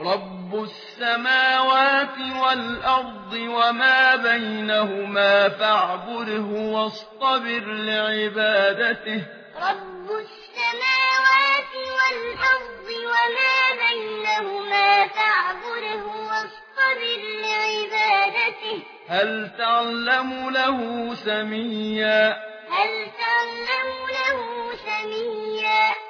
رب السماوات والأرض وما بينهما فاعبره واصطبر لعبادته رب السماوات والأرض وما بينهما فاعبره واصطبر لعبادته هل تعلم له سميا هل تعلم له سميا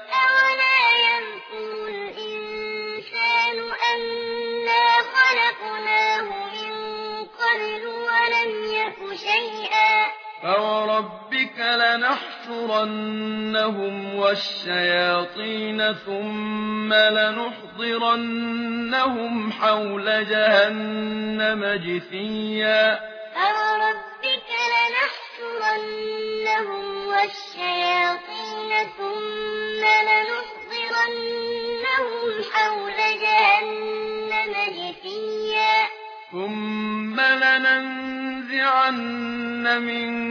فوربك لنحشرنهم والشياطين ثم لنحضرنهم حول جهنم جثيا فوربك لنحشرنهم والشياطين ثم لنحضرنهم حول جهنم جثيا ثم لننزعن من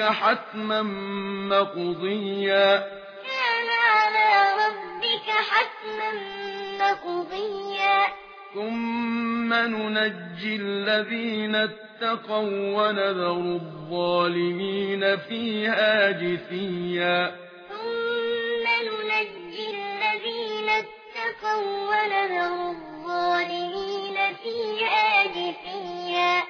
ربك حتما مقضيا. كان على ربك حتما مقضيا. ثم ننجي الذين اتقوا ونذر الظالمين فيها جثيا. ثم ننجي الذين اتقوا ونذر الظالمين فيها جثيا.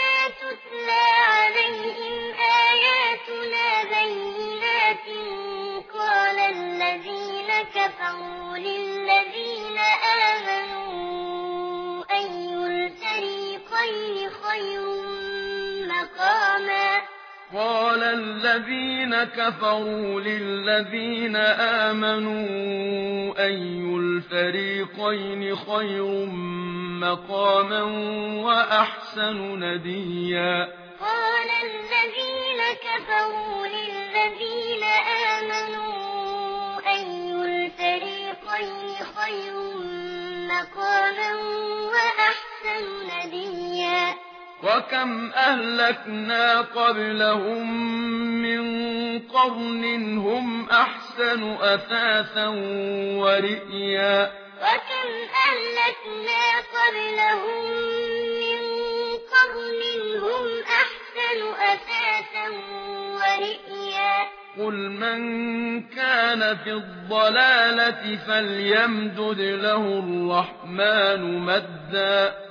قال الذين كفروا للذين آمنوا أي الفريقين خير مقاما وأحسن نديا قال الذين كفروا للذين وكم أهلكنا قبلهم من قرن هم أحسن أثاثا ورئيا وكم أهلكنا قبلهم من قرن هم أحسن أثاثا ورئيا قل من كان في الضلالة فليمدد له الرحمن مدا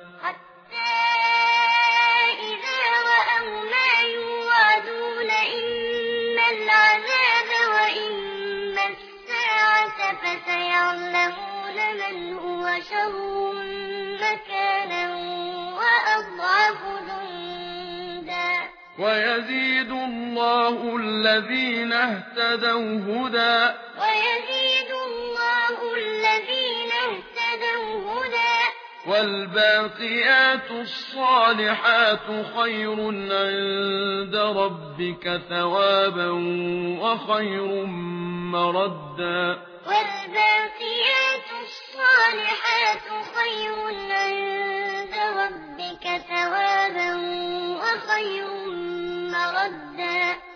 ويزيد الله الذين اهتدوا هدى ويزيد الله الذين اهتدوا هدى والباقيات الصالحات خير عند ربك ثوابا وخير مردا والباقيات